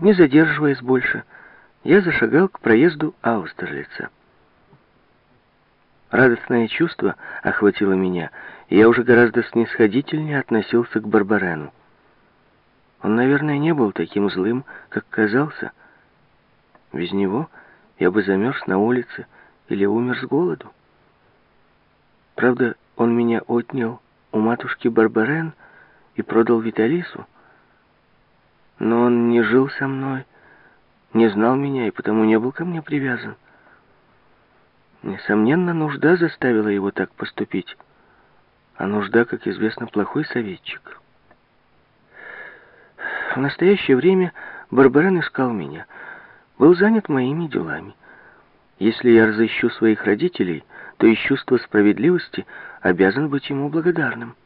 Не задерживаясь больше, я зашагал к проезду Аустерлица. Радостное чувство охватило меня, и я уже гораздо снисходительнее относился к Барбарену. Он, наверное, не был таким злым, как казался. Без него я бы замерз на улице или умер с голоду. Правда, он меня отнял у матушки Барбарен и продал Виталису. Но он не жил со мной, не знал меня и потому не был ко мне привязан. Несомненно, нужда заставила его так поступить. А нужда, как известно, плохой советчик. В настоящее время Барбарен искал меня. Был занят моими делами. Если я разыщу своих родителей, то из чувства справедливости обязан быть ему благодарным.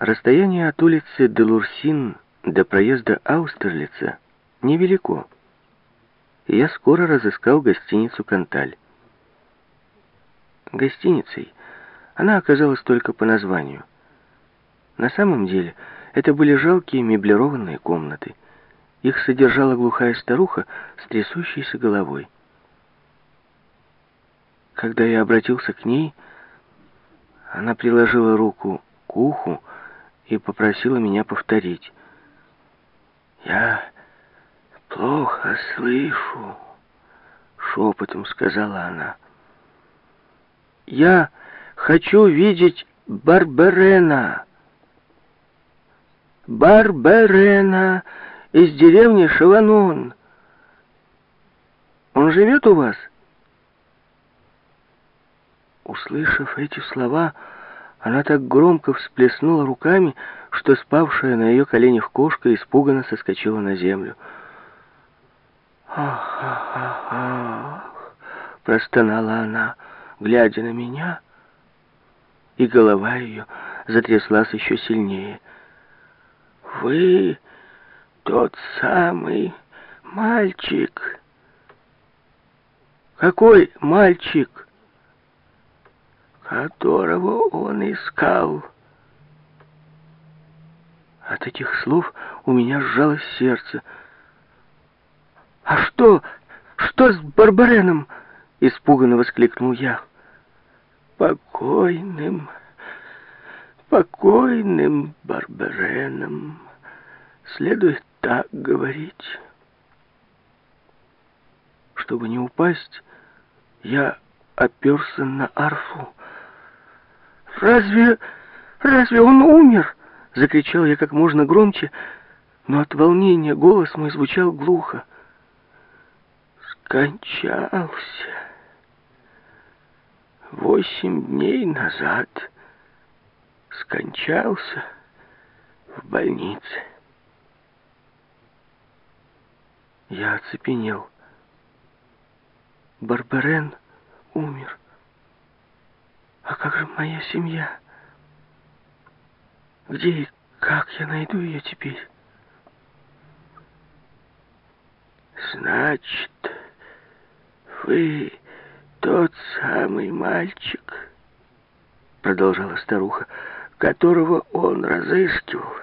Расстояние от улицы Делурсин до проезда Аустерлица невелико я скоро разыскал гостиницу «Канталь». Гостиницей она оказалась только по названию. На самом деле это были жалкие меблированные комнаты. Их содержала глухая старуха с трясущейся головой. Когда я обратился к ней, она приложила руку к уху и попросила меня повторить. «Я «Плохо слышу», — шепотом сказала она. «Я хочу видеть Барберена». «Барберена из деревни Шаванон. Он живет у вас?» Услышав эти слова, она так громко всплеснула руками, что спавшая на ее коленях кошка испуганно соскочила на землю. «Ах, ах, ах, ах!» — простонала она, глядя на меня, и голова ее затряслась еще сильнее. «Вы тот самый мальчик!» «Какой мальчик?» «Которого он искал!» От этих слов у меня сжалось сердце — «А что? Что с Барбареном?» — испуганно воскликнул я. «Покойным, покойным Барбареном. Следует так говорить». Чтобы не упасть, я оперся на арфу. «Разве... разве он умер?» — закричал я как можно громче, но от волнения голос мой звучал глухо скончался. Восемь дней назад скончался в больнице. Я оцепенел. Барбарен умер. А как же моя семья? Где и как я найду ее теперь? Значит, «Вы тот самый мальчик», — продолжала старуха, «которого он разыскивал».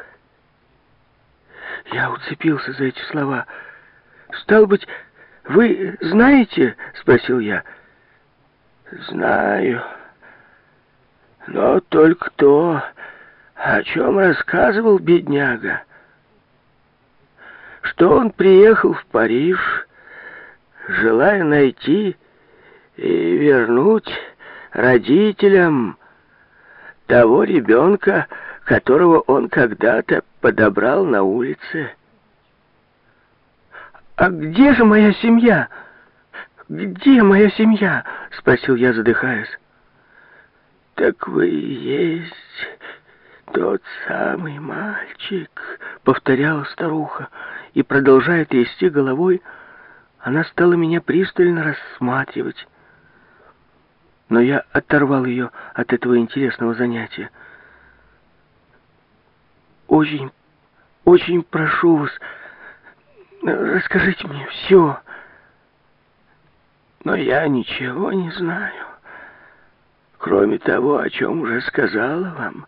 Я уцепился за эти слова. «Стал быть, вы знаете?» — спросил я. «Знаю. Но только то, о чем рассказывал бедняга, что он приехал в Париж желая найти и вернуть родителям того ребенка, которого он когда-то подобрал на улице. «А где же моя семья? Где моя семья?» — спросил я, задыхаясь. «Так вы и есть тот самый мальчик», — повторяла старуха, и, продолжая трясти головой, — она стала меня пристально рассматривать. Но я оторвал ее от этого интересного занятия. «Очень, очень прошу вас, расскажите мне все. Но я ничего не знаю, кроме того, о чем уже сказала вам».